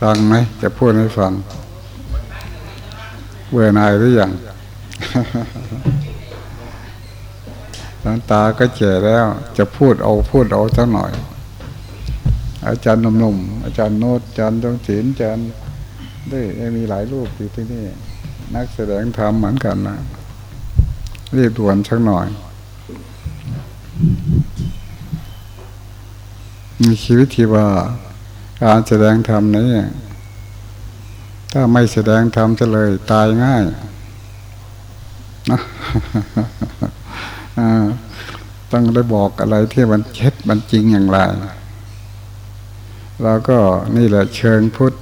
ฟังไหมจะพูดให้ฟังเบื่อนายหรือยังหลังตาก็เจ๋แล้ว จะพูดเอาพูดเอาสักหน่อย อาจารย์นุ่มๆอาจารย์โนดอาจารย์จงศิลอาจารย์ได้มีหลายรูปอยู่ที่นี่ นักแสดงธรรมเหมือนกันนะรีบด่วนสักหน่อย มีชีวิตที่ว่าการแสดงธรรมนี้ถ้าไม่แสดงธรรมจะเลยตายง่ายนะต้องได้บอกอะไรที่มันเช็ดมันจริงอย่างไรเราก็นี่แหละเชิงพุทธ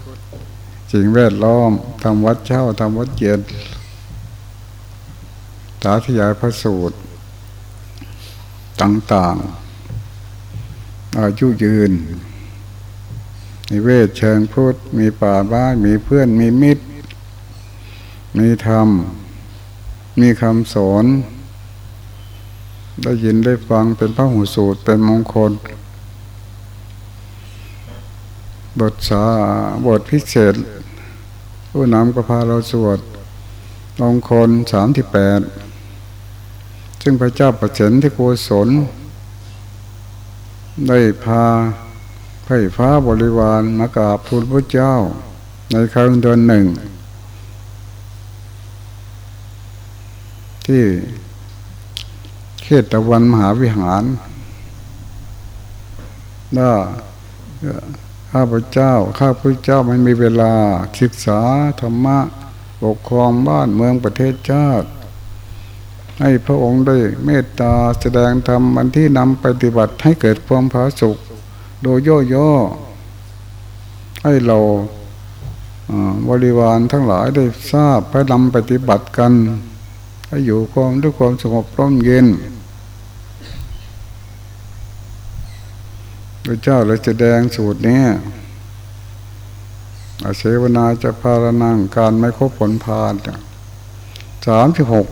สิ่งแวดล้อมทำวัดเช่าทำวัดเย็นสาธยายพระสูตรต่าง ๆ อายุยืนมีเวทเชิงพุทธมีป่าบ้านมีเพื่อนมีมิตร มีธรรม มีคำสอน ได้ยินได้ฟังเป็นพระหูสูตรเป็นมงคล บทสาบทพิเศษ ผู้นำก็พาเราสวดมงคลสามที่แปดซึ่งพระเจ้าประเสนที่โกศล ได้พาไพ่ฟ้าบริวารมากราบทูลพระเจ้า ในครั้งเดือนหนึ่ง ที่เขตตะวันมหาวิหารว่าข้าพเจ้า ข้าพเจ้าไม่มีเวลาศึกษาธรรมะ ปกครองบ้านเมืองประเทศชาติ ให้พระองค์ได้เมตตาแสดงธรรมมันที่นำปฏิบัติให้เกิดความผาสุกโดยย่อๆให้เราบริวารทั้งหลายได้ทราบพระนำปฏิบัติกัน ให้อยู่ความด้วยความสงบร่มเย็นพระเจ้าเลยจะแดงสูตรนี้อาเสวนาจะพารนังการไม่ครบผลพานสามสิบหก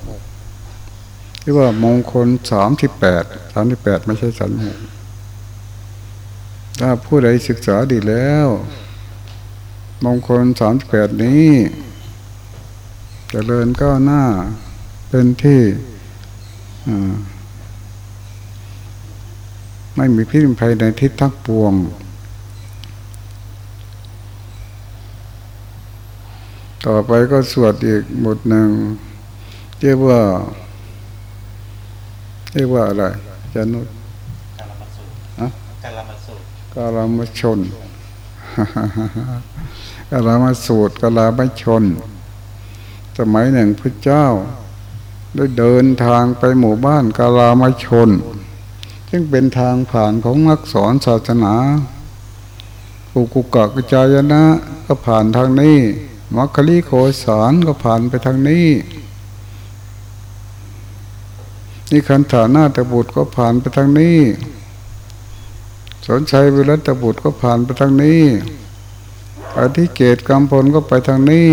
ที่ว่ามงคลสามสิบแปดสามสิบแปดไม่ใช่สันหกถ้าผู้ใดศึกษาดีแล้ว มงคลสามแปดนี้จเจริญก้าวหน้าเป็นที่ไม่มีพิษภัยในทิศทักปวง ต่อไปก็สวดอีกบทหนึ่งเรียกว่า เรียกว่าอะไรจานุษกาลามชนกาลามสูตรกาลามชน สมัยหนึ่งพระเจ้า ได้เดินทางไปหมู่บ้านกาลามชน ซึ่งเป็นทางผ่านของนักสอนศาสนาอุกุกะกจายนะก็ผ่านทางนี้มัคคลีโคสารก็ผ่านไปทางนี้ นี่ขันธานาตบุตรก็ผ่านไปทางนี้ สนใจวิรัตบุตรก็ผ่านไปทางนี้ อธิเกตกรรมพลก็ไปทางนี้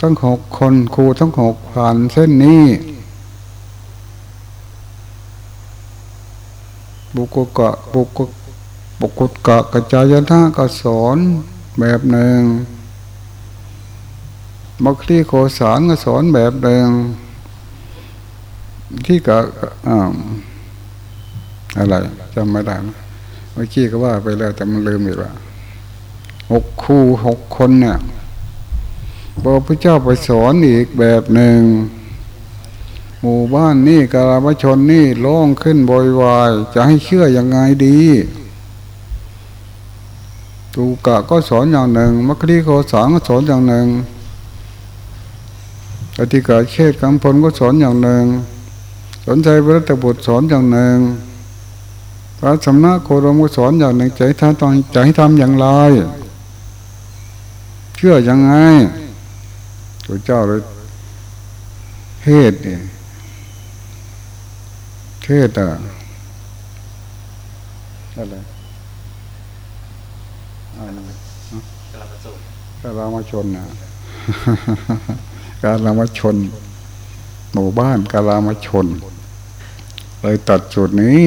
ทั้งหกคนครูทั้งหกผ่านเส้นนี้ บุกุกะบุกุบุกุกะกระจายนะก็สอนแบบหนึ่ง มัคคีโคสารก็สอนแบบหนึ่งที่กะอะไรจำไม่ได้เมื่อกี้ก็ว่าไปแล้วแต่มันลืมอีกว่าหกคู่หกคนเนี่ยพระพุทธเจ้าไปสอนอีกแบบหนึ่งหมู่บ้านนี่กาลวชนนี่ร้องขึ้นบอยวาย จะให้เชื่อยังไงดีตูกะก็สอนอย่างหนึ่งมัคคีโคสางก็สอนอย่างหนึ่ง อธิกาเชษกังพลก็สอนอย่างหนึ่ง สนใจพระตบุตรสอนอย่างหนึ่งพระสำนักโคดมก็สอนอย่างหนึ่งใจท่านต้องใจทำอย่างไรเชื่อยังไงตัวเจ้าเลยเทศเนี่ยเทศอะอะไรการรามาชนนะ การรามาชน หมู่บ้านการรามาชน เลยตัดจุดนี้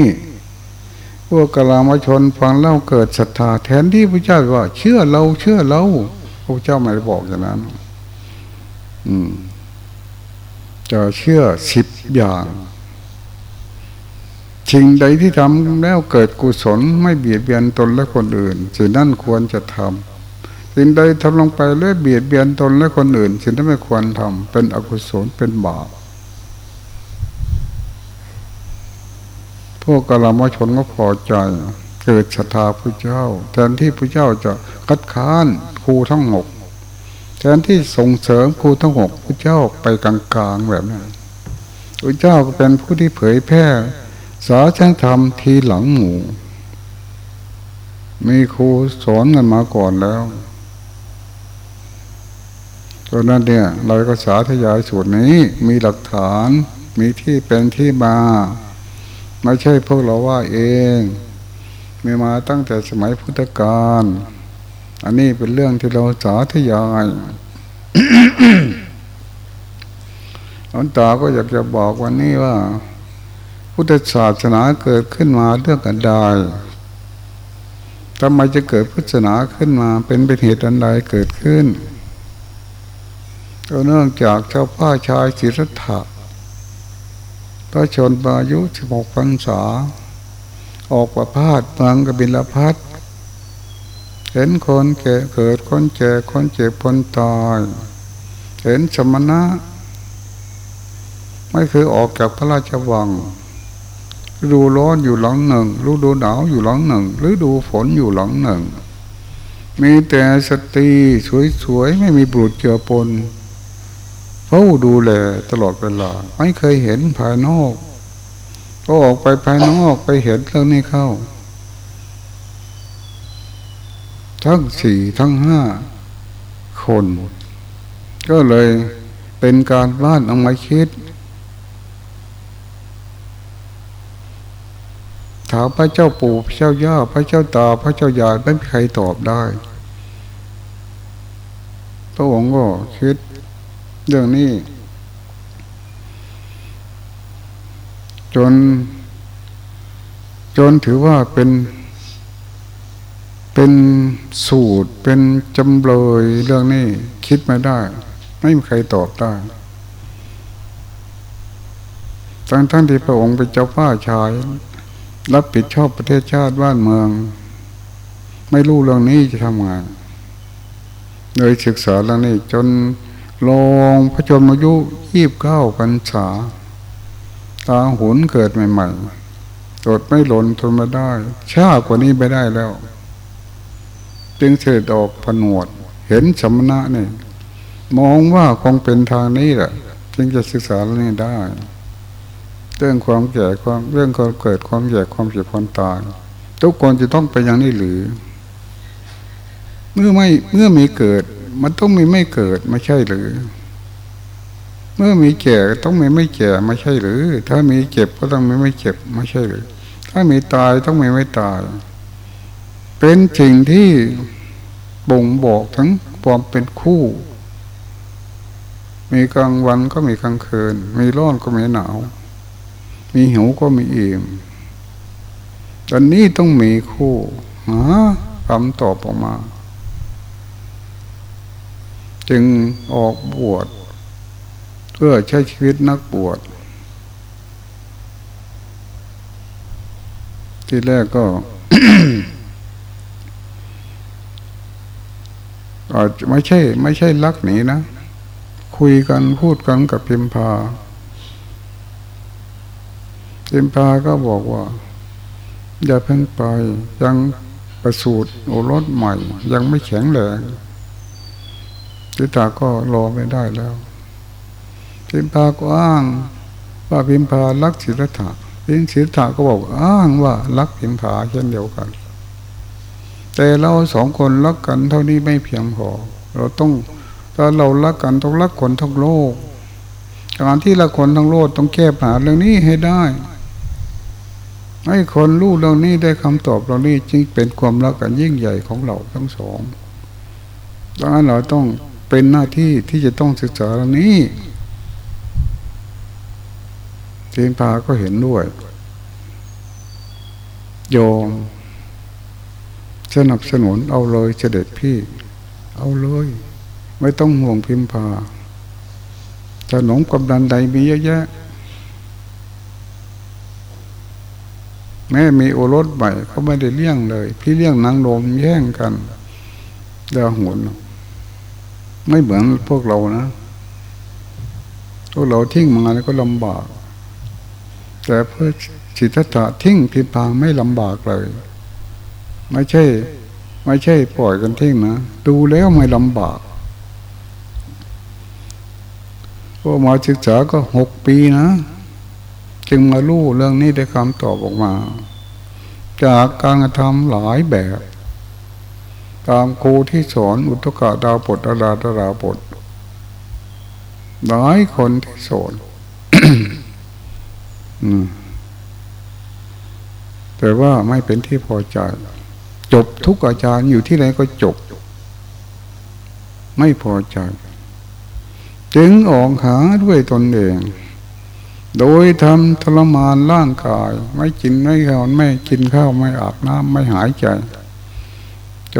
พวกกลามชนฟังเล่าเกิดศรัทธาแทนที่พระเจ้าว่า เชื่อเราเชื่อเราพระเจ้าไม่ได้บอกอย่างนั้น อืม จะเชื่อสิบอย่างสิ่งใดที่ทำแล้วเกิดกุศลไม่เบียดเบียนตนและคนอื่นสิ่งนั้นควรจะทำ สิ่งใดทำลงไปแล้วเบียดเบียนตนและคนอื่น สิ่งนั้นไม่ควรทำเป็นอกุศลเป็นบาปพวกกลามชนก็พอใจ เกิดศรัทธาพระเจ้า แทนที่พระเจ้าจะคัดค้านครูทั้งหกแทนที่ส่งเสริมครูทั้งหกพระเจ้าไปกลางๆแบบนั้นพระเจ้าก็เป็นผู้ที่เผยแพร่สาช่างทำทีหลังหมู่มีครูสอนกันมาก่อนแล้ว ตอนนั้นเนี่ยเราก็สาธยายสูตรนี้มีหลักฐานมีที่เป็นที่มา ไม่ใช่พวกเราว่าเอง มีมาตั้งแต่สมัยพุทธกาลอันนี้เป็นเรื่องที่เราสาธยายอันตาก็อยากจะบอกวันนี้ว่า พุทธศาสนาเกิดขึ้นมาเรื่องกันใดทำไมจะเกิดพุทธศาสนาขึ้นมา เป็นเป็นเหตุอันใดเกิดขึ้น ก็เนื่องจากเจ้าพ่อชายศิรธะพระชนอายุสิบหกพรรษา ออกประพาสเมืองกบิลพัทเห็นคนแก่เกิดคนแก่คนเจ็บคนตายเห็นสมณะ ไม่เคยออกจากพระราชวังฤดูร้อนอยู่หลังหนึ่งฤดูหนาวอยู่หลังหนึ่งฤดูฝนอยู่หลังหนึ่ง มีแต่สตรีสวยๆ ไม่มีบุตรเจือปน เฝ้าดูแลตลอดเวลา ไม่เคยเห็นภายนอก ก็ออกไปภายนอกไปเห็นเรื่องนี้เข้า ทั้งสี่ทั้งห้าคน ก็เลยเป็นการบ้านเอามาคิดถามพระเจ้าปู่พระเจ้าย่าพระเจ้าตา พระเจ้ายายไม่มีใครตอบได้พระองค์ก็คิด เรื่องนี้ จน จนถือว่าเป็นเป็นสูตรเป็นจำเลยเรื่องนี้ คิดไม่ได้ ไม่มีใครตอบได้ทั้งทั้งที่พระองค์เป็นเจ้าพ้าชาย รับผิดชอบประเทศชาติบ้านเมือง ไม่รู้เรื่องนี้จะทำไงเลยศึกษาเรื่องนี้จน ลงพระชนมายุยีบเก้าพรรษา ตาหุนเกิดใหม่ๆตดไม่หล่นทนมาได้ชากว่านี้ไปได้แล้ว จึงเสด็จออกผนวด เห็นสมณะนี่มองว่าคงเป็นทางนี้แหละจึงจะศึกษาเรื่องนี้ได้ เรื่องความแก่ความเรื่องความเกิดความแก่ความเจ็บความตายทุกคนจะต้องไปอย่างนี้หรือ เมื่อไม่เมื่อมีเกิด มันต้องมีไม่เกิดไม่ใช่หรือ เมื่อมีแก่ต้องมีไม่แก่ไม่ใช่หรือ ถ้ามีเจ็บก็ต้องมีไม่เจ็บไม่ใช่หรือ ถ้ามีตายต้องมีไม่ตาย เป็นสิ่งที่บ่งบอกทั้งความเป็นคู่ มีกลางวันก็มีกลางคืน มีร้อนก็มีหนาว มีหิวก็มีอิ่มตอนนี้ต้องมีคู่หาคำตอบออกมา จึงออกบวชเพื่อใช้ชีวิตนักบวชที่แรกก็อาจไม่ใช่ ไม่ใช่ลักหนีนะ คุยกันพูดกันกับพิมพาเต็มพาก็บอกว่า อย่าเพิ่งไปยังประสูตรโอรสใหม่ ยังไม่แข็งแรง ทิตาก็รอไม่ได้แล้ว พิมพาก็อ้าง ว่าพิมพารักศิรธาพิมศิรธาก็บอกอ้างว่ารักพิมพาเช่นเดียวกัน แต่เราสองคนรักกันเท่านี้ไม่เพียงพอ เราต้องถ้าเรารักกันต้องรักคนทั้งโลก การที่ละคนทั้งโลกต้องแก้ปัญหาเรื่องนี้ให้ได้ให้คนรู้เรื่องนี้ได้คำตอบเรานี้จึงเป็นความรักกันยิ่งใหญ่ของเราทั้งสองดังนั้นเราต้อง เป็นหน้าที่ที่จะต้องศึกษาเรื่องนี้เทนพาก็เห็นด้วย โยมสนับสนุนเอาเลยเสด็จพี่ เอาเลย ไม่ต้องห่วงพิมพาถนนกำดันใดมีเยอะแยะ แม่มีโอรสใหม่เขาไม่ได้เลี้ยงเลย พี่เลี้ยงนางลมแย่งกันเดาหุน ไม่เหมือนพวกเรานะ พวกเราทิ้งมาแล้วก็ลำบาก แต่เพื่อสิทธัตถะทิ้งพิพางไม่ลำบากเลย ไม่ใช่ ไม่ใช่ปล่อยกันทิ้งนะ ดูแล้วไม่ลำบากพวกมาศึกษาก็หกปีนะ จึงมาลู่เรื่องนี้ได้คำตอบออกมา จากการกระทำหลายแบบ ตามครูที่สอนอุตกะดาวปดอาดาดาปดหลายคนที่สอนแต่ว่าไม่เป็นที่พอใจ จบทุกอาจารย์อยู่ที่ไหนก็จบ ไม่พอใจ จึงออกหาด้วยตนเอง โดยทำทรมานร่างกาย ไม่กินไม่นอนไม่กินข้าวไม่อาบน้ำไม่หายใจ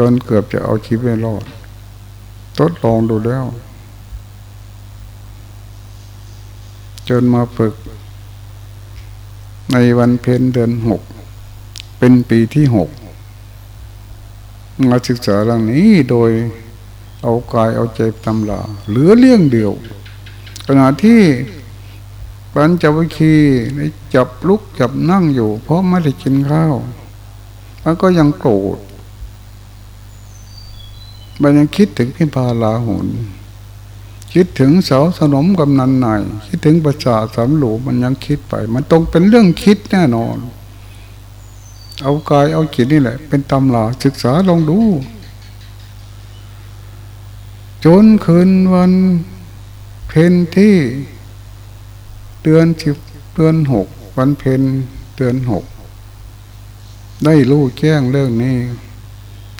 จนเกือบจะเอาชีวิตไม่รอดทดลองดูแล้ว จนมาฝึก ในวันเพ็ญเดือนหก เป็นปีที่หก มาศึกษาเรื่องนี้โดยเอากายเอาใจตำลาเหลือเลี่ยงเดียว ขณะที่ปัญจวิคีจับลุกจับนั่งอยู่ เพราะไม่ได้กินข้าว แล้วก็ยังโกรธ มันยังคิดถึงพิพาลาหุนคิดถึงเสาสนมกำนันไหนคิดถึงประชาสามหลูมันยังคิดไป มันต้องเป็นเรื่องคิดแน่นอน เอากายเอาจิตนี่แหละ เป็นตำราศึกษาลองดู จนคืนวันเพนที่เดือนสิบเดือนหกวันเพนเดือนหกได้รู้แจ้งเรื่องนี้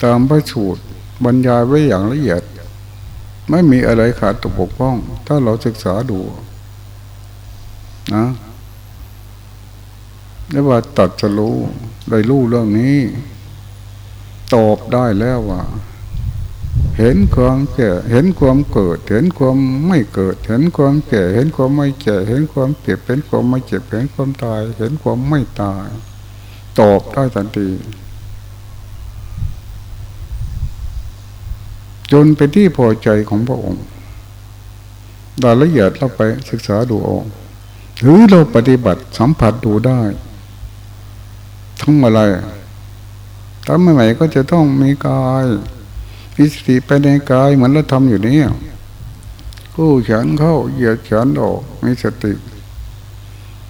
ตามพระสูตร บรรยายไว้อย่างละเอียด ไม่มีอะไรขาดตกบกพร่อง ถ้าเราศึกษาดูนะเรียกว่าตัดจะรู้ได้รู้เรื่องนี้ ตอบได้แล้วว่า เห็นความแก่ เห็นความเกิด เห็นความไม่เกิด เห็นความแก่ เห็นความไม่แก่ เห็นความเจ็บ เห็นความไม่เจ็บ เห็นความตาย เห็นความไม่ตาย ตอบได้ทันที จนเป็นที่พอใจของพระองค์รายละเอียดเราไปศึกษาดูออกหรือเราปฏิบัติสัมผัสดูได้ ทั้งอะไรถ้าใหม่ๆก็จะต้องมีกายมีสติไปในกายเหมือนเราทำอยู่นี้คู่แขนเข้าเหยียดแขนออกมีสติ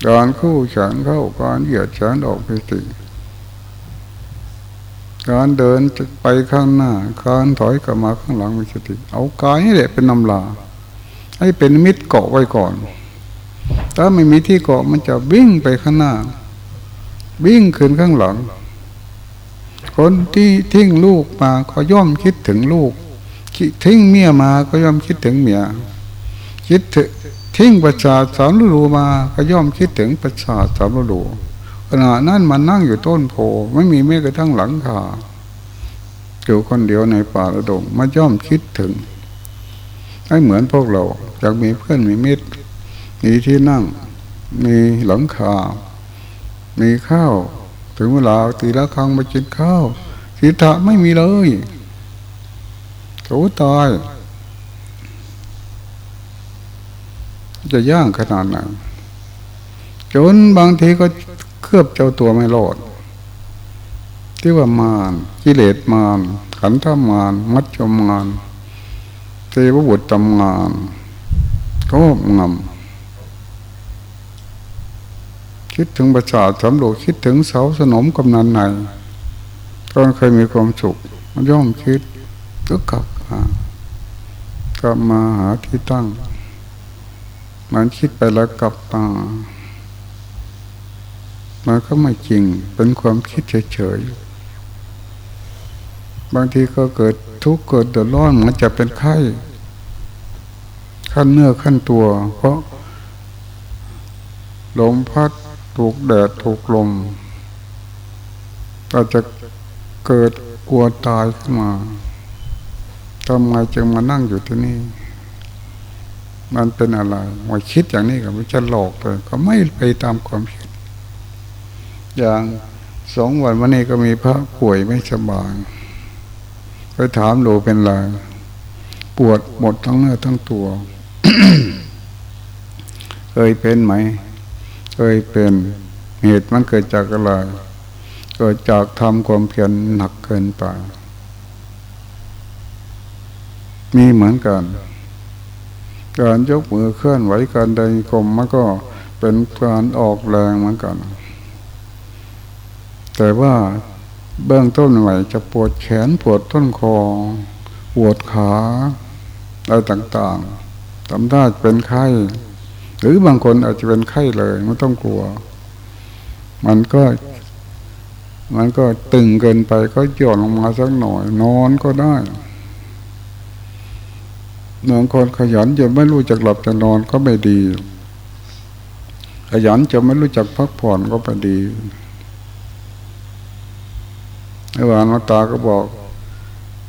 การคู่แขนเข้าการเหยียดแขนออกมีสติ การเดินไปข้างหน้า การถอยกลับมาข้างหลังมีสติ เอากายนี่แหละเป็นนำลา ให้เป็นมิตรเกาะไว้ก่อน ถ้าไม่มีที่เกาะมันจะวิ่งไปข้างหน้า วิ่งขึ้นข้างหลัง คนที่ทิ้งลูกมาก็ย่อมคิดถึงลูก ทิ้งเมียมาก็ย่อมคิดถึงเมีย คิดถึงทิ้งประชาสามฤดูมาก็ย่อมคิดถึงประชาสามฤดู ขณะนั้นมันนั่งอยู่ต้นโพไม่มีแม้กระทั่งหลังคาอยู่คนเดียวในป่าระดงมาย่อมคิดถึงให้เหมือนพวกเราอยากมีเพื่อนมีมิตรมีที่นั่ง มีหลังคา มีข้าว ถึงเวลาตีละครั้งมากินข้าวสีทะไม่มีเลยเขาตายจะย่างขนาดไหนจนบางทีก็ เคลือบเจ้าตัวไม่รอดที่ว่ามารกิเลสมารขันธมารมัจจมารเทวบุตรตำงานก็งำคิดถึงประสาทสำโรคิดถึงเสาสนมกำนันในตอนเคยมีความสุขมันย่อมคิดก็กลับมากลับมาหาที่ตั้ง มันคิดไปแล้วกลับมา มันก็ไม่จริงเป็นความคิดเฉยๆบางทีก็เกิดทุกข์เกิดเดือดร้อนมันจะเป็นไข้ขั้นเนื้อขั้นตัว เพราะลมพัดถูกแดดถูกลมเราจะเกิดกลัวตายขึ้นมาทำไมจึงมานั่งอยู่ที่นี่ มันเป็นอะไรมาคิดอย่างนี้กับมันจะหลอกเลย ก็ไม่ไปตามความคิด อย่างสองวันวันนี้ก็มีพระป่วยไม่สบายไปถามหลูเป็นไรปวดหมดทั้งเนื้อทั้งตัว เคยเป็นไหม เคยเป็นเหตุมันเกิดจากอะไรเกิดจากทำความเพียรหนักเกินไป มีเหมือนกัน การยกมือเคลื่อนไหวการเดินกลมมันก็เป็นการออกแรงเหมือนกัน แต่ว่าเบื้องต้นไหวจะปวดแขนปวดต้นคอ ปวดขาอะไรต่างๆทำได้เป็นไข้ หรือบางคนอาจจะเป็นไข้เลยไม่ต้องกลัว มันก็ มันก็ตึงเกินไปก็หย่อนลงมาสักหน่อย นอนก็ได้บางคนขยันจะไม่รู้จักหลับจะนอนก็ไม่ดี ขยันจะไม่รู้จักพักผ่อนก็ไม่ดี เมื่อวานมาตาก็บอก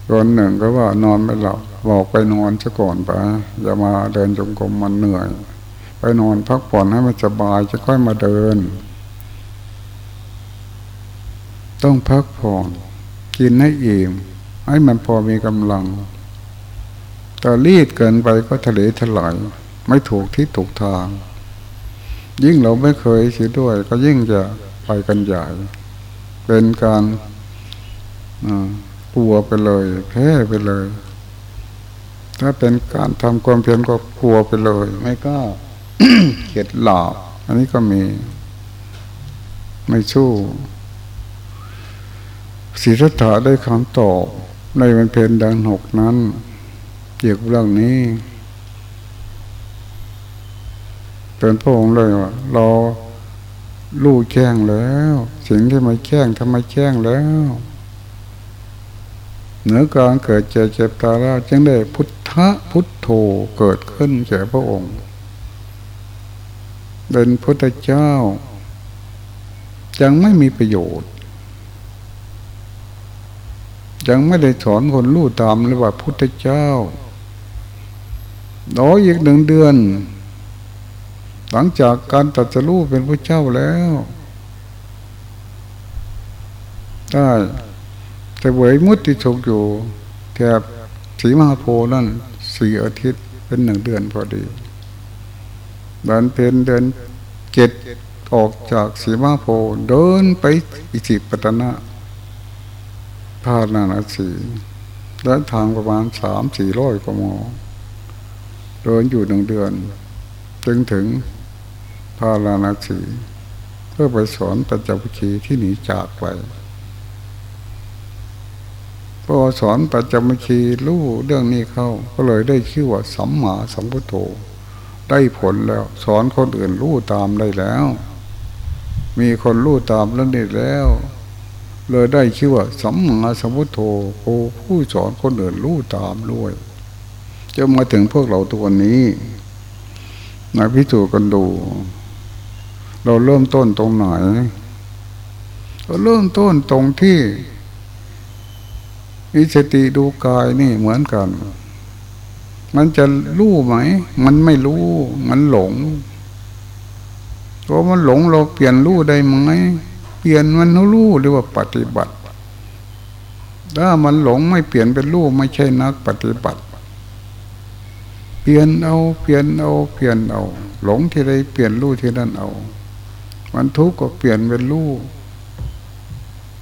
คนหนึ่งก็ว่านอนไม่หลับบอกไปนอนซะก่อนไปอย่ามาเดินจงกรมมันเหนื่อย ไปนอนพักผ่อนให้มันสบายจะค่อยมาเดิน ต้องพักผ่อนกินให้อิ่มให้มันพอมีกำลังถ้ารีดเกินไปก็ทะเลถลายไม่ถูกที่ถูกทาง ยิ่งเราไม่เคยเสียด้วย ก็ยิ่งจะไปกันใหญ่ เป็นการ กลัวไปเลย แพ้ไปเลย ถ้าเป็นการทำความเพียรก็กลัวไปเลย ไม่กล้าเกียดหลาบอันนี้ก็มี ไม่สู้ศีรษะได้คำตอบในวันเพนดังหกนั้น เกี่ยวกับเรื่องนี้เป็นพระองค์เลยว่าเราลู่แจ้งแล้ว สิ่งที่มาแจ้งทำไมแจ้งแล้ว เหนือการเกิดเจ็บเจ็บตาแล้วจึงได้พุทธพุทโธเกิดขึ้นแก่พระองค์ เป็นพุทธเจ้ายังไม่มีประโยชน์ ยังไม่ได้สอนคนรู้ตามเลยว่าพุทธเจ้ารออีกหนึ่งเดือน หลังจากการตัดสู้เป็นพระเจ้าแล้วได้ แต่เวยมุติถูกอยู่แถบสีมาโพนั่นสี่อาทิตย์เป็นหนึ่งเดือนพอดีเดินเพนเดินเจ็ดออกจากสีมาโพเดินไปอิสิปตนะพานานาสีเดินทางประมาณสามสี่ร้อยกว่าเดินอยู่หนึ่งเดือน จึงถึงพาราณสีเพื่อไปสอนปัจจวิคีที่หนีจากไป พอสอนปัจจวิคีรู้เรื่องนี้เข้า ก็เลยได้ชื่อว่าสัมมาสัมพุทโธได้ผลแล้ว สอนคนอื่นรู้ตามได้แล้ว มีคนรู้ตามแล้วนี่แล้ว เลยได้ชื่อว่าสัมมาสัมพุทโธผู้สอนคนอื่นรู้ตามด้วยจะมาถึงพวกเราตัวนี้มาพิจูกันดู เราเริ่มต้นตรงไหนเราเริ่มต้นตรงที่ มีสติดูกายนี่เหมือนกัน มันจะรู้ไหม มันไม่รู้ มันหลงพอมันหลงเราเปลี่ยนรู้ได้ไหม เปลี่ยนมันรู้หรือว่าปฏิบัติ ถ้ามันหลงไม่เปลี่ยนเป็นรู้ไม่ใช่นักปฏิบัติ เปลี่ยนเอาเปลี่ยนเอาเปลี่ยนเอา หลงที่ใดเปลี่ยนรู้ที่นั่นเอา มันทุกข์ก็เปลี่ยนเป็นรู้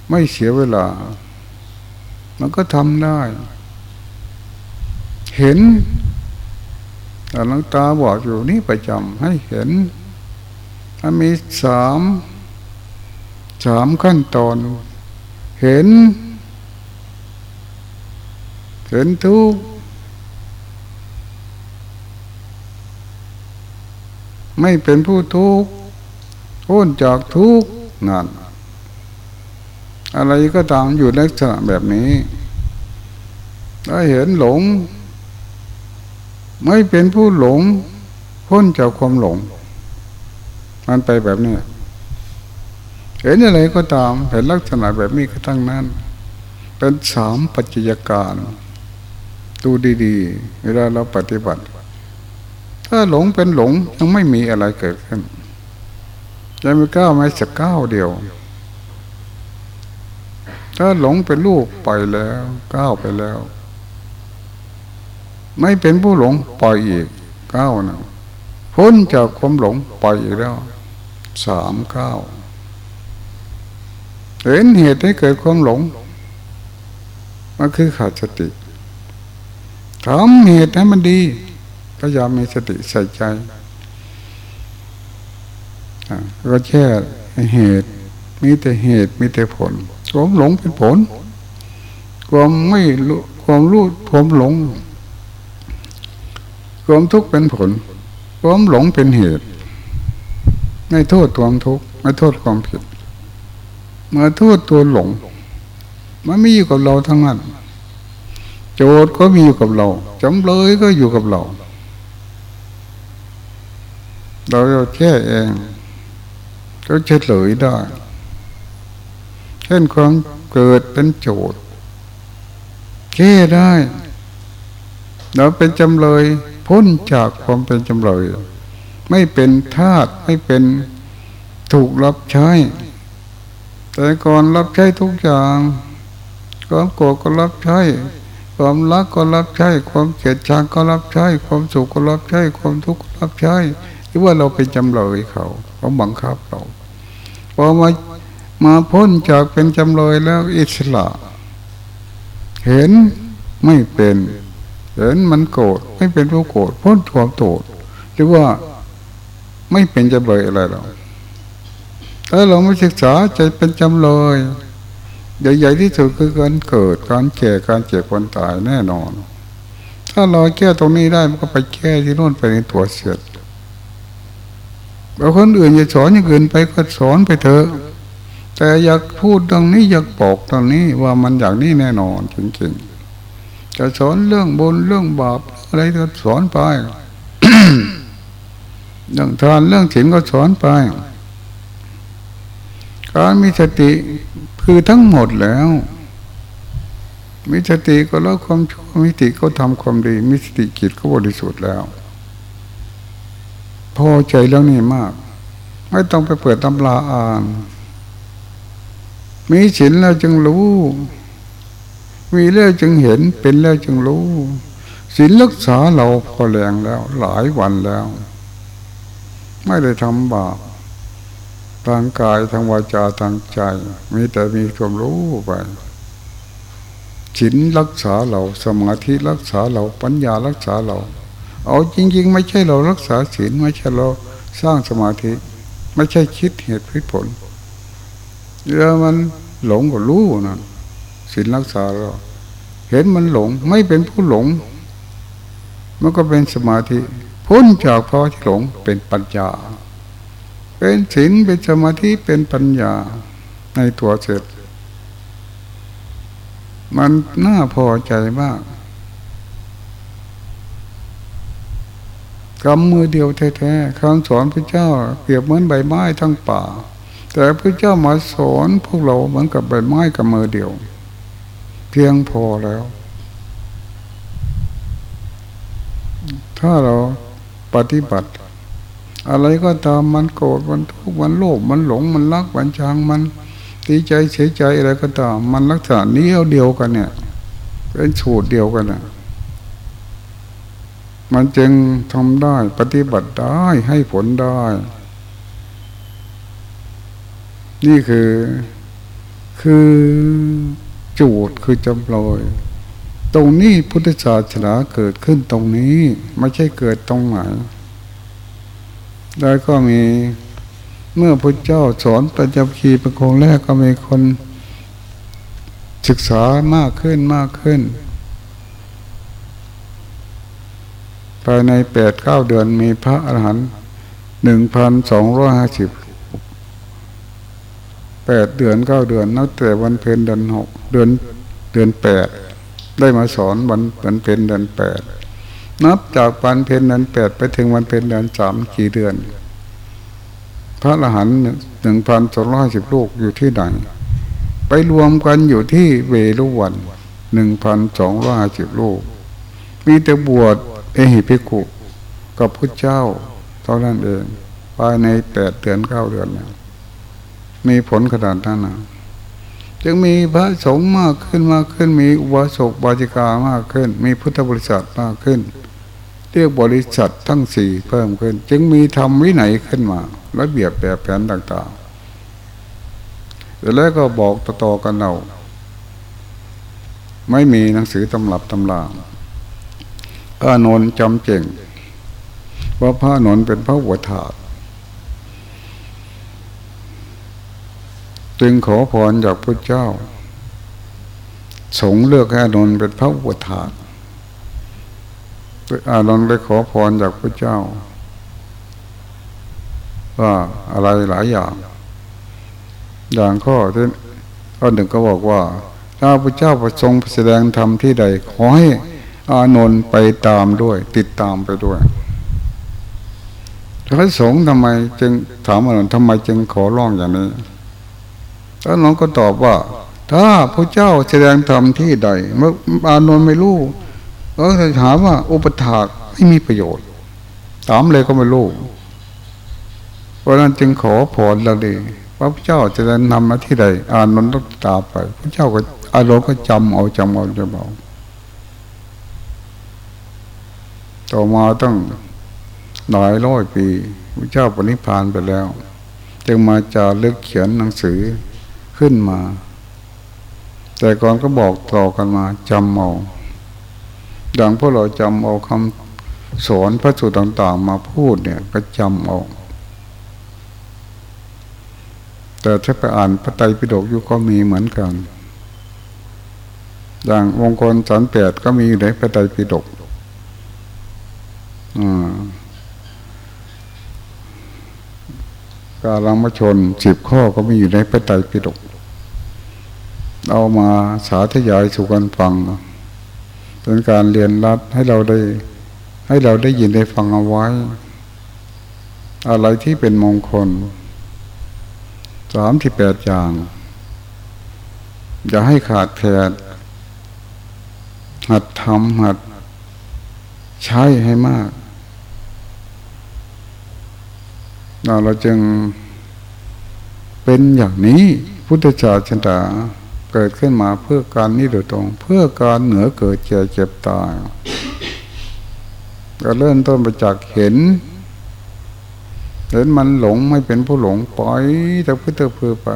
ไม่เสียเวลา มันก็ทำได้ เห็นแต่ลังตาบอกอยู่นี่ประจำให้เห็นมันมีสามสามขั้นตอน เห็น เห็นทุกไม่เป็นผู้ทุกข์พ้นจากทุกข์นั่น อะไรก็ตามอยู่ในลักษณะแบบนี้ถ้าเห็นหลง ไม่เป็นผู้หลง พ้นจากความหลง มันไปแบบนี้ เห็นอะไรก็ตาม เห็นลักษณะแบบนี้ก็ทั้งนั้น เป็นสามปัจจัยการดูดีๆ เวลาเราปฏิบัติ ถ้าหลงเป็นหลงยังไม่มีอะไรเกิดขึ้นจะไม่ก้าวไม่สักก้าวเดียว ถ้าหลงเป็นลูกไปแล้วก้าวไปแล้ว ไม่เป็นผู้หลงไปอีกก้าวนะพ้นจากความหลงไปอยอีกแล้วสามก้าวเห็นเหตุให้เกิดความหลงมันคือขาดสติทำเหตุให้มันดีพยายามมีสติใส่ใจก็แค่เหตุ มีแต่เหตุมีแต่ผล ความหลงเป็นผล ความไม่รู้ความรู้ความหลง ความทุกข์เป็นผล ความหลงเป็นเหตุ ไม่โทษความทุกข์ไม่โทษความผิดมาโทษตัวหลง มันไม่อยู่กับเราทั้งนั้นโจทย์ก็มีอยู่กับเราจำเลยก็อยู่กับเรา เราแก้เองก็เฉลยได้ ช่นความเกิดเป็นโจทย์แก้ได้เราเป็นจำเลย พ้นจากความเป็นจำเลย ไม่เป็นทาสไม่เป็นถูกรับใช้ แต่ก่อนรับใช้ทุกอย่างความโกรธก็รับใช้ ความรักก็รับใช้ ความเกลียดชังก็รับใช้ ความสุขก็รับใช้ ความทุกข์รับใช้ที่ว่าเราเป็นจำเลยเขาเขาบังคับเราพอมา มาพ้นจากเป็นจำเลยแล้วอิสระ เห็นไม่เป็น เห็นมันโกรธไม่เป็นผู้โกรธพ้นความโกรธหรือว่าไม่เป็นจำเลยอะไรหรอกถ้าเราไม่ศึกษาจะเป็นจำเลยใหญ่ๆที่สุดคือการเกิดการแก่การเจ็บคนตายแน่นอน ถ้าเราแก้ตรงนี้ได้มันก็ไปแก้ที่โน่นไปในตัวเสียดบางคนอื่นจะสอนอย่างอื่นไปก็สอนไปเถอะ แต่อยากพูดตรงนี้อยากบอกตรงนี้ว่ามันอย่างนี้แน่นอนจริงๆ จะสอนเรื่องบุญเรื่องบาปอะไรก็สอนไปเรื่องทานเรื่องศีลก็สอนไป การมีสติคือทั้งหมดแล้วมีสติก็ละความชั่วมีสติก็ทำความดีมีสติจิตก็บริสุทธิ์แล้ว พอใจแล้วนี่มาก ไม่ต้องไปเปิดตำราอ่าน มีศีลแล้วจึงรู้ มีแล้วจึงเห็นเป็นแล้วจึงรู้ศีลรักษาเราพอแรงแล้ว หลายวันแล้ว ไม่ได้ทำบาปทางกายทางวาจาทางใจ มีแต่มีความรู้ไปศีลรักษาเราสมาธิรักษาเราปัญญารักษาเรา เอาจริง ๆ ไม่ใช่เรารักษาศีลไม่ใช่เราสร้างสมาธิ ไม่ใช่คิดเหตุผล เรือมันหลงก็รู้นะศีลรักษาเราเห็นมันหลงไม่เป็นผู้หลง มันก็เป็นสมาธิ พ้นจากภาวะที่หลงเป็นปัญญา เป็นศีลเป็นสมาธิเป็นปัญญาในตัวเสร็จ มันน่าพอใจมากกำมือเดียวแท้ๆคำสอนพระเจ้า เปรียบเหมือนใบไม้ทั้งป่า แต่พระเจ้ามาสอนพวกเราเหมือนกับใบไม้กับมือเดียว เพียงพอแล้ว ถ้าเราปฏิบัติ อะไรก็ตามมันโกรธมันทุกข์มันโลภมันหลงมันรักมันชังมันตีใจเสียใจอะไรก็ตาม มันลักษณะนี้เดียวกันเนี่ย เป็นสูตรเดียวกันนะมันจึงทำได้ปฏิบัติได้ให้ผลได้ นี่คือ คือจูดคือจำลอยตรงนี้พุทธศาสนาเกิดขึ้นตรงนี้ ไม่ใช่เกิดตรงไหนแล้วก็มีเมื่อพระเจ้าสอนปัญจคีเป็นคงแรกก็มีคนศึกษามากขึ้นมากขึ้น ภายในแปดเก้าเดือนมีพระอรหันต์หนึ่งพันสองร้อยห้าสิบ แปดเดือนเก้าเดือนนับแต่วันเพ็ญเดือนหกเดือนเดือนแปดได้มาสอนวันวันเพ็ญเดือนแปดนับจากวันเพ็ญเดือนแปดไปถึงวันเพ็ญเดือนสามกี่เดือน พระอรหันต์หนึ่งพันสองร้อยสิบลูกอยู่ที่ไหนไปรวมกันอยู่ที่เวรุวันหนึ่งพันสองร้อยสิบลูก มีแต่บวชเอหิภิกขุกับพระเจ้าเท่านั้นเองภายในแปดเดือนเก้าเดือนเนี่ย มีผลขนาดนั้นนะจึงมีพระสงฆ์มากขึ้นมากขึ้น มีอุบาสกบาจิกามากขึ้น มีพุทธบริษัทมากขึ้น เรียกบริษัททั้งสี่เพิ่มขึ้น จึงมีธรรมวินัยขึ้นมาระเบียบแบบแผนต่างๆแล้วก็บอกต่อๆกันเราไม่มีหนังสือตำรับตำราอานนท์จำเจ่งว่าพระนนท์เป็นพระวัฏา จึงขอพรจากพระเจ้า สงเลือกให้อนนท์เป็นพระวัฏาอานนท์เลยขอพรจากพระเจ้า ว่าอะไรหลายอย่าง อย่างข้อที่ข้อหนึ่งก็บอกว่า ถ้าพระเจ้าประสงแสดงธรรมที่ใด ขอให้อานนท์ไปตามด้วย ติดตามไปด้วยพระสงฆ์ทำไมจึงถามอานนท์ทำไมจึงขอร้องอย่างนี้ แล้วน้องก็ตอบว่า ถ้าพระเจ้าแสดงธรรมที่ใดเมื่ออานนท์ไม่รู้เออถามว่า อุปถากไม่มีประโยชน์ถามเลยก็ไม่รู้เพราะนั้นจึงขอพรเราดีพระเจ้าจะได้นำมาที่ใด อานนท์ต้องตามไป พระเจ้าก็อานนท์ก็จำเอาจำเอาจำเอาต่อมาต้องหลายร้อยปีพระเจ้าปณิพานไปแล้ว จึงมาจารึกเขียนหนังสือ ขึ้นมา แต่ก่อนก็บอกต่อกันมาจำเอาดังพวกเราจำเอาคำสอนพระสูตรต่าง ๆ มาพูดเนี่ยก็จำเอาแต่ถ้าไปอ่านพระไตรปิฎกอยู่ก็มีเหมือนกัน อย่างวงคลสันแปดก็มีอยู่ในพระไตรปิฎกอ่า การลังมชนสิบข้อก็มีอยู่ในพระไตรปิฎกเอามาสาธยายสู่กันฟังเป็นการเรียนรัดให้เราได้ ให้เราได้ยินได้ฟังเอาไว้ อะไรที่เป็นมงคลสามที่แปดอย่าง อย่าให้ขาดแคลนหัดทำหัดใช้ให้มาก เราจึงเป็นอย่างนี้พุทธเจ้าชนาเกิดขึ้นมาเพื่อการนี้โดยตรง เพื่อการเหนือเกิดเจ็บเจ็บตายก็เริ่มต้นไปจากเห็น เห็นมันหลงไม่เป็นผู้หลงปล่อยแต่พื่อเพื่อไป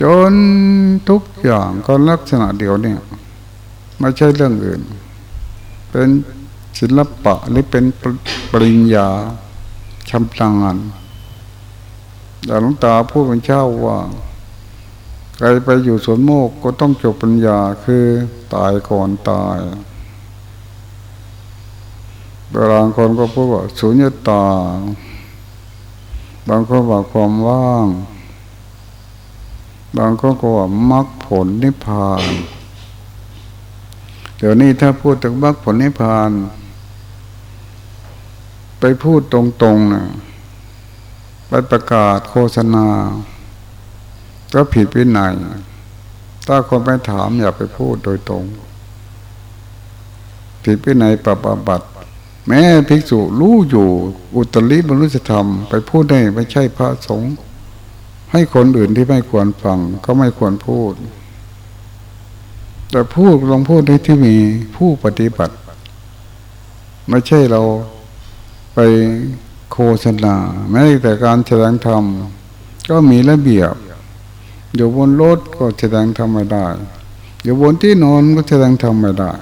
จนทุกอย่างก็ลักษณะเดียวเนี่ยไม่ใช่เรื่องอื่น เป็นศิลปะหรือเป็นปริญญา ชำนาญแต่หลวงตาพูดเป็นเจ้าว่าใครไปอยู่สวนโมกก็ต้องจบปัญญาคือตายก่อนตายบางคนก็พูดว่าสุญญตา บางคนบอกความว่าง บางคนก็ว่ามรรคผลนิพพาน เดี๋ยวนี้ถ้าพูดถึงมรรคผลนิพพาน ไปพูดตรงๆนะไปประกาศโฆษณา ก็ผิดวินัยถ้าคนไปถามอย่าไปพูดโดยตรง ผิดวินัยปรับบัติแม้ภิกษุรู้อยู่ อุตริบรรลุธรรม ไปพูดได้ไม่ใช่พระสงฆ์ให้คนอื่นที่ไม่ควรฟังก็ไม่ควรพูด แต่พูดลองพูดในที่มีผู้ปฏิบัติ ไม่ใช่เรา ไปโฆษณาแม้แต่การแสดงธรรม ก็มีระเบียบ อยู่บนรถก็แสดงธรรมไม่ได้ อยู่บนที่นอนก็แสดงธรรมไม่ได้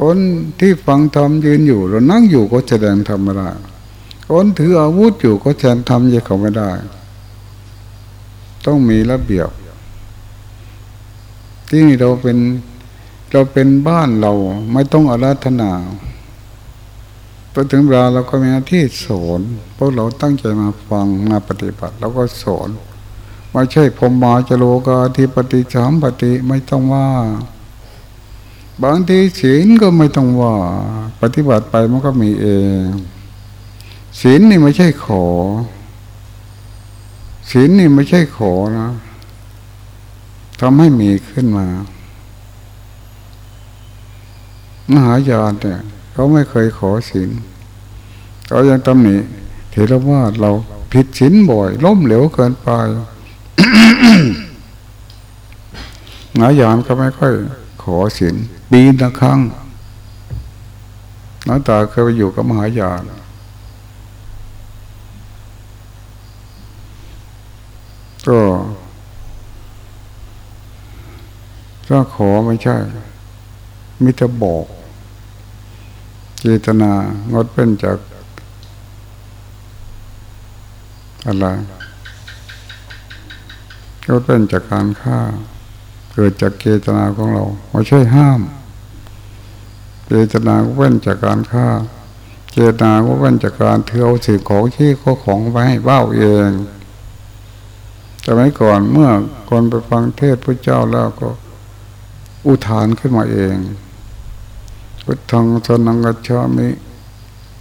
คนที่ฟังธรรมยืนอยู่เรานั่งอยู่ก็แสดงธรรมไม่ได้คนถืออาวุธอยู่ก็แสดงธรรมยังเขาไม่ได้ ต้องมีระเบียบ ที่นี่เราเป็นเราเป็นบ้านเราไม่ต้องอาราธนา พอถึงเวลาเราก็มีหน้าที่สอนพราะเราตั้งใจมาฟังมาปฏิบัติเราก็สอนไม่ใช่พมมาจโลกาธิปฏิจามปฏิไม่ต้องว่า บางทีศีลก็ไม่ต้องว่า ปฏิบัติไปมันก็มีเองศีลนี่ไม่ใช่ขอศีลนี่ไม่ใช่ขอนะทำให้มีขึ้นมามหายานเนี่ย เขาไม่เคยขอศีลเขายังตำหนิเทรว่าเราผิดศีลบ่อย ล้มเหลวเกินไปหงายานก็ไม่ค่อย ขอศีลปีละครั้งน้าตาเคยไปอยู่กับมหายานก็ถ้าขอไม่ใช่มิจะบอก เจตนางดเป็นจากอะไรก็เป็นจากการฆ่า เกิดจากเจตนาของเราไม่ใช่ห้าม เจตนาก็เป็นจากการฆ่า เจตนาก็เป็นจากการเที่ยวสิ่งของที่เขาของไปให้เบ้าเองสมัยก่อนเมื่อคนไปฟังเทศพระเจ้าแล้วก็อุทานขึ้นมาเอง พุทธังสนังกัจฉามิ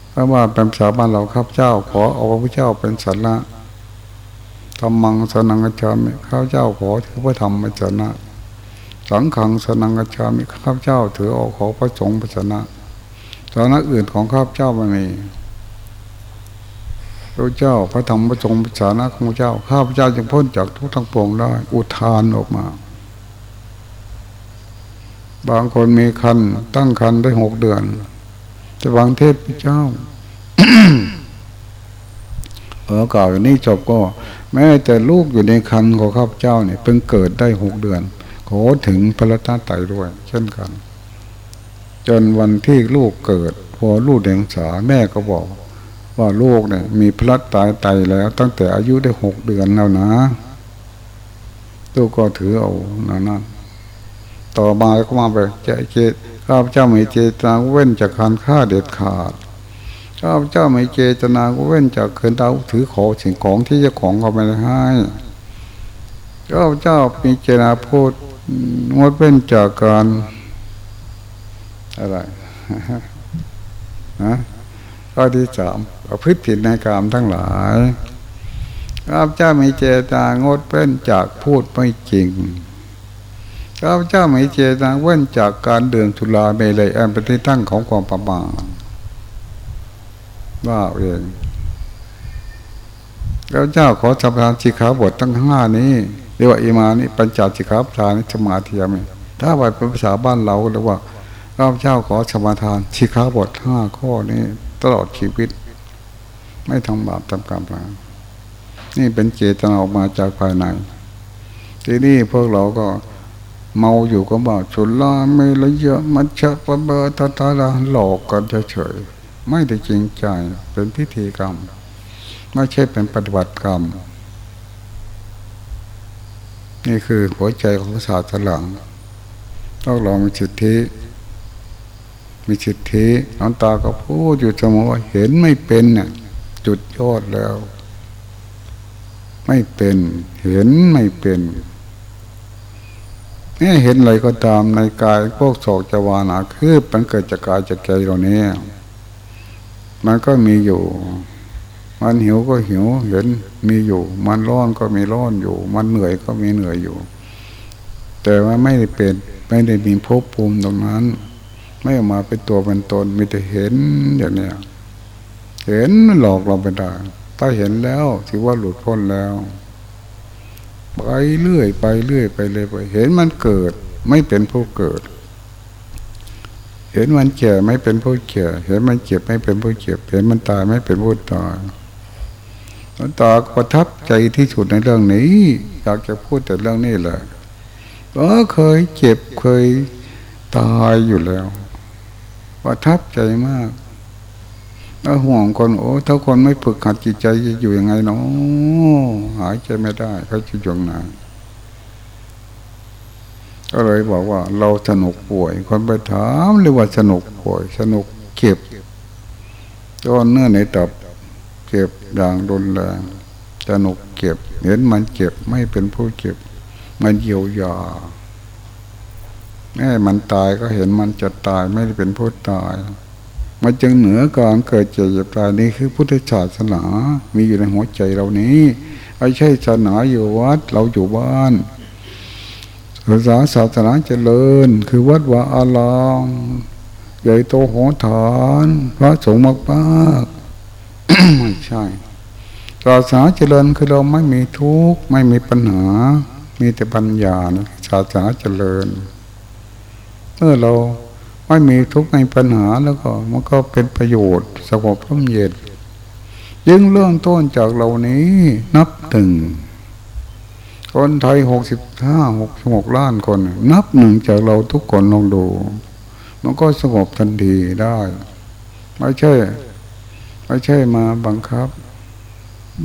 เพราะว่าเป็นสาบานเราข้าพเจ้า ขอเอาพระเจ้าเป็นสันละธรรมังสนังกัจฉามิข้าพเจ้าขอถือพระธรรมเป็นสันละสังขังสนังกัจฉามิข้าพเจ้า ถือเอาขอพระสงฆ์เป็นสันละสาระอื่นของข้าพเจ้าไม่มีพระเจ้าพระธรรมพระสงฆ์พระสานะของพระเจ้า ข้าพเจ้าจึงพ้นจากทุกทั้งปวงได้ อุทานออกมา บางคนมีคันตั้งคันได้หกเดือนจะวางเทศพระเจ้าเออกล่าวอย่างนี้จบก็ แม้แต่ลูกอยู่ในคันของข้าพเจ้าเนี่ยเพิ่งเกิดได้หกเดือนขอถึงพระตาไตด้วย เช่นกัน จนวันที่ลูกเกิด พอลูกเด็กสาแม่ก็บอก ว่าลูกเนี่ย มีพลัดตายไตแล้ว ตั้งแต่อายุได้หกเดือนแล้วนะตัวก็ถือเอานั่นนั่น ต่อมาก็มาไปเจเจข้าพเจ้าไม่เจตนาเว้นจากการฆ่าเด็ดขาดข้าพเจ้าไม่เจตนาเว้นจากเกินเตาถือขอสิ่งของที่เจ้าของเขาไม่ได้ให้ข้าพเจ้ามีเจตนาพูดงดเว้นจากการอะไรนะข้อที่สามประพฤติผิดในกรรมทั้งหลายข้าพเจ้ามีเจตางดเว้นจากพูดไม่จริง ข้าพเจ้ามีเจตนาเว้นจากการเดินทุลาเมลัยอันเป็นที่ตั้งของความประมาทว่าเองข้าพเจ้าขอสำทานสิขาบททั้งห้านี้เรียกว่าอิมานี่ปัญจสิกขาทานสมาธิยามิถ้าว่าเป็นภาษาบ้านเราเรียกว่าข้าพเจ้าขอสมาทานสิขาบทห้าข้อนี้ ตลอดชีวิต ไม่ทำบาปทำกรรมแล้วนี่เป็นเจตนาออกมาจากภายใน ที่นี้พวกเราก็ เมาอยู่ก็บอกสุลาไม่ละเยอะมัชฌะปะเบอตาตาลาหลอกกันเฉยๆไม่ได้จริงใจเป็นพิธีกรรม ไม่ใช่เป็นปฏิบัติกรรม นี่คือหัวใจของศาสนาต้องลองมีสิทธิ มีสิทธิน้องตาก็พูดอยู่เสมอว่าเห็นไม่เป็นเนี่ยจุดยอดแล้ว ไม่เป็นเห็นไม่เป็น นี่เห็นอะไรก็ตามในกายพวกโศกจวานาคือมันเกิดจากกายจากใจเรานี้มันก็มีอยู่ มันหิวก็หิว เห็นมีอยู่ มันร้อนก็มีร้อนอยู่ มันเหนื่อยก็มีเหนื่อยอยู่ แต่ว่าไม่ได้เป็นไม่ได้มีภพภูมิตรงนั้น ไม่ออกมาเป็นตัวเป็นตนมีแต่เห็นอย่างเนี้ยเห็นหลอกเราไปได้ถ้าเห็นแล้วถือว่าหลุดพ้นแล้ว ไปเรื่อยไปเรื่อยไปเลยไป เห็นมันเกิดไม่เป็นผู้เกิด เห็นมันเจ็บไม่เป็นผู้เจ็บเห็นมันเจ็บไม่เป็นผู้เจ็บเห็นมันตายไม่เป็นผู้ตายตาประทับใจที่สุดในเรื่องนี้อยากจะพูดแต่เรื่องนี้แหละก็เคยเจ็บเคยตายอยู่แล้ว ประทับใจมาก แล้วห่วงคนโอ้ถ้าคนไม่ฝึกหัดจิตใจจะอยู่ยังไงเนาะหายใจไม่ได้เขาจะอยู่ไหนก็เลยบอกว่า เราสนุกป่วย คนไปถามเรียกว่าสนุกป่วย สนุกเก็บก้อนเนื้อในตับเก็บอย่างรุนแรงสนุกเก็บ เห็นมันเก็บไม่เป็นผู้เก็บ มันเยียวยาแม่มันตายก็เห็นมันจะตายไม่ได้เป็นผู้ตาย มันจึงเหนือการเกิดเจ็บเจ็บตายนี่คือพุทธศาสนา มีอยู่ในหัวใจเรานี้ไม่ใช่ศาสนาอยู่วัดเราอยู่บ้านศาสนาศาสนาเจริญ คือวัดวาอารามใหญ่โตโหฐานพระสงฆ์มากมากไม่ใช่ศาสนาเจริญคือเราไม่มีทุกข์ไม่มีปัญหา มีแต่ปัญญาศาสนาเจริญเมื่อเรา ไม่มีทุกข์ในปัญหาแล้วก็มันก็เป็นประโยชน์สงบร่มเย็นยิ่งเรื่องต้นจากเหล่านี้นับหนึ่งคนไทยหกสิบห้าหกหกล้านคน นับหนึ่งจากเราทุกคนลองดู มันก็สงบทันทีได้ไม่ใช่ไม่ใช่มาบังคับ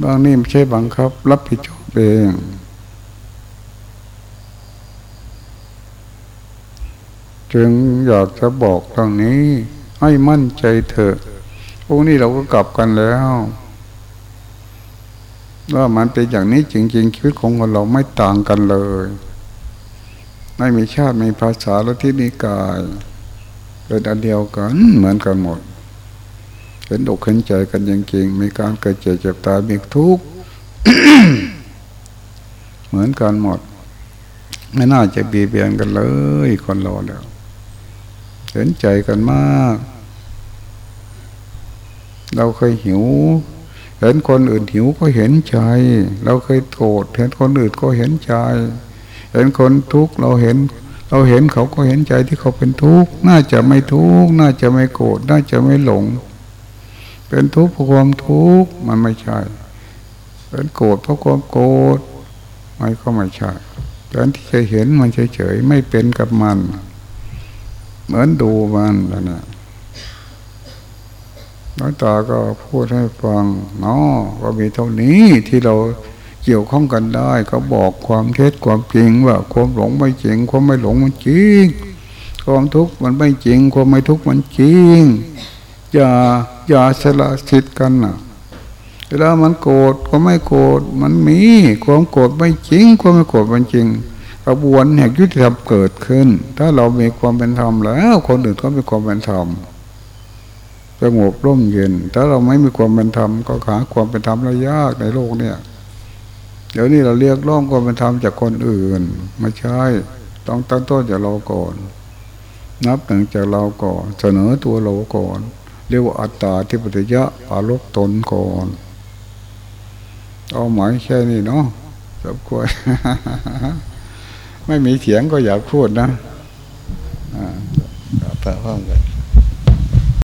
บางนี่ไม่ใช่บังคับ รับผิดชอบเอง จึงอยากจะบอกตรงนี้ ให้มั่นใจเถอะพวกนี้เราก็กลับกันแล้วว่ามันเป็นอย่างนี้จริง ๆ ชีวิตของคนเราไม่ต่างกันเลย ไม่มีชาติไม่มีภาษาและที่นิกายเป็นอันเดียวกัน เหมือนกันหมดเห็นอกเห็นใจกันจริงๆมีการเกิดเจ็บเจ็บตายมีทุกข์เหมือนกันหมด ไม่น่าจะบีเบียนกันเลยคนเราแล้ว เห็นใจกันมาก เราเคยหิว เห็นคนอื่นหิวก็เห็นใจ เราเคยโกรธเห็นคนอื่นก็เห็นใจ เห็นคนทุกข์เราเห็น เราเห็นเขาก็เห็นใจที่เขาเป็นทุกข์น่าจะไม่ทุกข์น่าจะไม่โกรธน่าจะไม่หลง เป็นทุกข์เพราะความทุกข์มันไม่ใช่ เป็นโกรธเพราะความโกรธมันก็ไม่ใช่แต่ที่จะเห็นมันเฉยๆไม่เป็นกับมัน เหมือนดูมันแล้วนะน้อยตาก็พูดให้ฟังเนาะว่ามีเท่านี้ที่เราเกี่ยวข้องกันได้ ก็บอกความเท็จความจริงว่าความหลงไม่จริง ความไม่หลงมันจริง ความทุกข์มันไม่จริง ความไม่ทุกข์มันจริง อย่าอย่าสละสิทธิ์กันนะเวลามันโกรธก็ไม่โกรธมันมี ความโกรธไม่จริง ความไม่โกรธมันจริง กระบวนแห่งยุติธรรมเกิดขึ้น ถ้าเรามีความเป็นธรรมแล้ว คนอื่นก็มีความเป็นธรรมสงบร่มเย็น ถ้าเราไม่มีความเป็นธรรมก็หาความเป็นธรรมระยากในโลกเนี่ยเดี๋ยวนี้เราเรียกร้องความเป็นธรรมจากคนอื่น ไม่ใช่ ต้องตั้งต้นจากเราก่อน นับหนึ่งจากเราก่อน เสนอตัวเราก่อน เรียกว่าอัตตาที่ปฏิยะอารมตนก่อนเอาหมายแค่นี้เนาะสมควร ไม่มีเสียงก็อย่าพูดนะอ่าแต่ว่ากัน